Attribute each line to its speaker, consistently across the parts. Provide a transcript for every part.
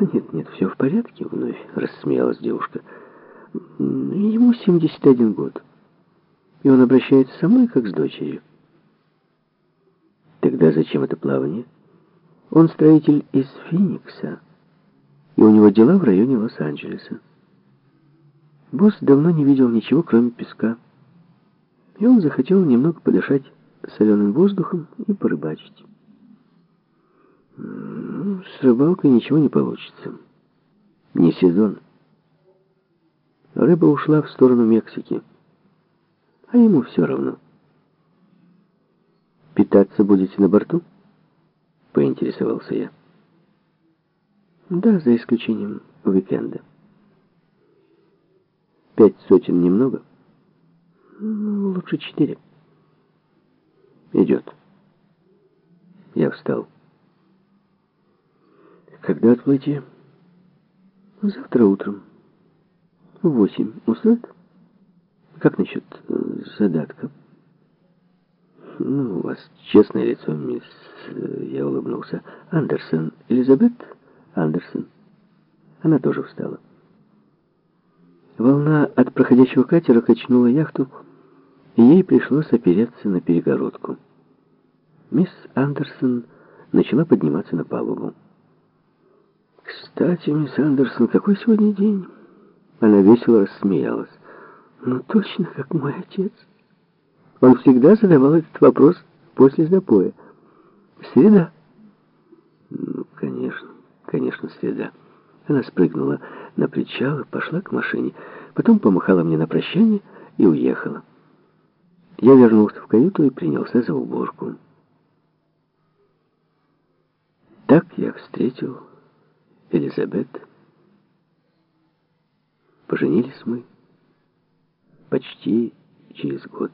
Speaker 1: Нет, нет, все в порядке, вновь рассмеялась девушка. Ему 71 год. И он обращается со мной, как с дочерью. Тогда зачем это плавание? Он строитель из Феникса, и у него дела в районе Лос-Анджелеса. Босс давно не видел ничего, кроме песка. И он захотел немного подышать соленым воздухом и порыбачить. С рыбалкой ничего не получится. Не сезон. Рыба ушла в сторону Мексики. А ему все равно. «Питаться будете на борту?» Поинтересовался я. «Да, за исключением уикенда». «Пять сотен немного?» «Ну, лучше четыре». «Идет». Я встал. «Когда отплытие?» «Завтра утром». В восемь. Устроит? Как насчет э, задатка? Ну, у вас честное лицо, мисс... Э, я улыбнулся. Андерсон. Элизабет Андерсон. Она тоже встала. Волна от проходящего катера качнула яхту, и ей пришлось опереться на перегородку. Мисс Андерсон начала подниматься на палубу. «Кстати, мисс Андерсон, какой сегодня день?» Она весело рассмеялась. «Ну, точно, как мой отец». Он всегда задавал этот вопрос после запоя. «Среда?» «Ну, конечно, конечно, среда». Она спрыгнула на причал и пошла к машине. Потом помахала мне на прощание и уехала. Я вернулся в каюту и принялся за уборку. Так я встретил Элизабет. Поженились мы почти через год.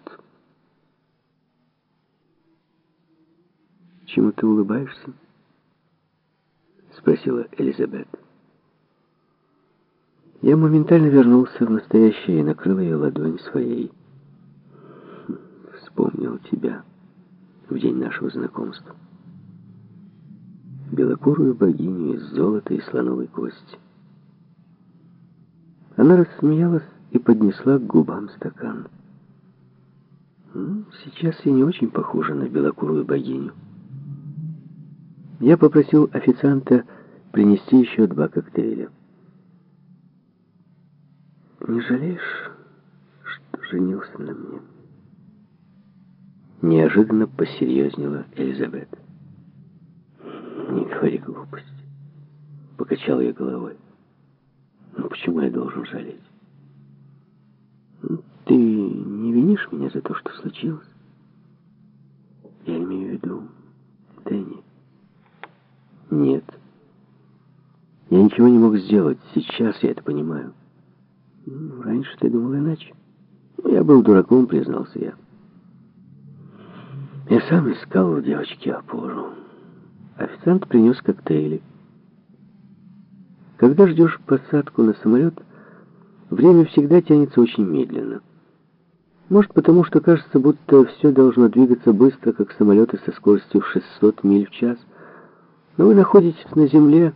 Speaker 1: «Чему ты улыбаешься?» — спросила Элизабет. Я моментально вернулся в настоящее и накрыл ее ладонь своей. Вспомнил тебя в день нашего знакомства. Белокурую богиню из золота и слоновой кости. Она рассмеялась и поднесла к губам стакан. Ну, сейчас я не очень похожа на белокурую богиню. Я попросил официанта принести еще два коктейля. «Не жалеешь, что женился на мне?» Неожиданно посерьезнела Элизабет. «Не говори глупости», — покачал я головой. Ну, почему я должен жалеть? Ты не винишь меня за то, что случилось? Я имею в виду Дэнни. Нет. Я ничего не мог сделать. Сейчас я это понимаю. Ну, раньше ты думал иначе. Ну, я был дураком, признался я. Я сам искал у девочки опору. Официант принес коктейли. Когда ждешь посадку на самолет, время всегда тянется очень медленно. Может, потому что кажется, будто все должно двигаться быстро, как самолеты со скоростью в 600 миль в час. Но вы находитесь на земле,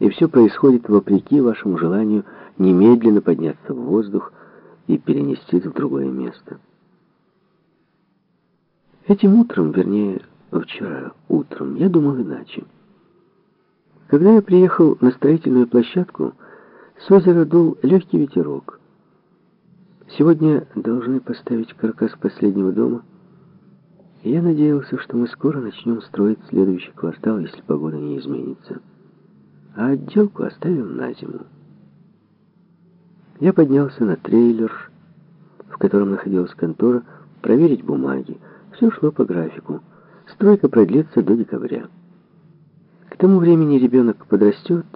Speaker 1: и все происходит вопреки вашему желанию немедленно подняться в воздух и перенестись в другое место. Этим утром, вернее, вчера утром, я думал иначе. Когда я приехал на строительную площадку, с озера дул легкий ветерок. Сегодня должны поставить каркас последнего дома. Я надеялся, что мы скоро начнем строить следующий квартал, если погода не изменится. А отделку оставим на зиму. Я поднялся на трейлер, в котором находилась контора, проверить бумаги. Все шло по графику. Стройка продлится до декабря. К тому времени ребенок подрастет,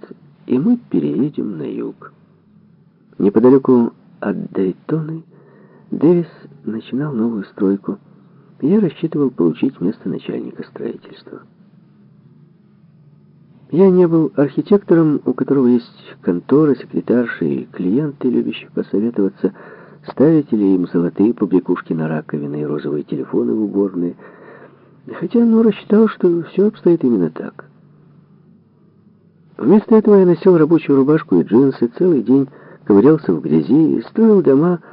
Speaker 1: и мы переедем на юг. Неподалеку от Дейтоны Дэвис начинал новую стройку. Я рассчитывал получить место начальника строительства. Я не был архитектором, у которого есть контора, секретарши и клиенты, любящие посоветоваться, ставить ли им золотые побрякушки на раковины и розовые телефоны в уборные. Хотя Нора считал, что все обстоит именно так. Вместо этого я носил рабочую рубашку и джинсы, целый день ковырялся в грязи и строил дома,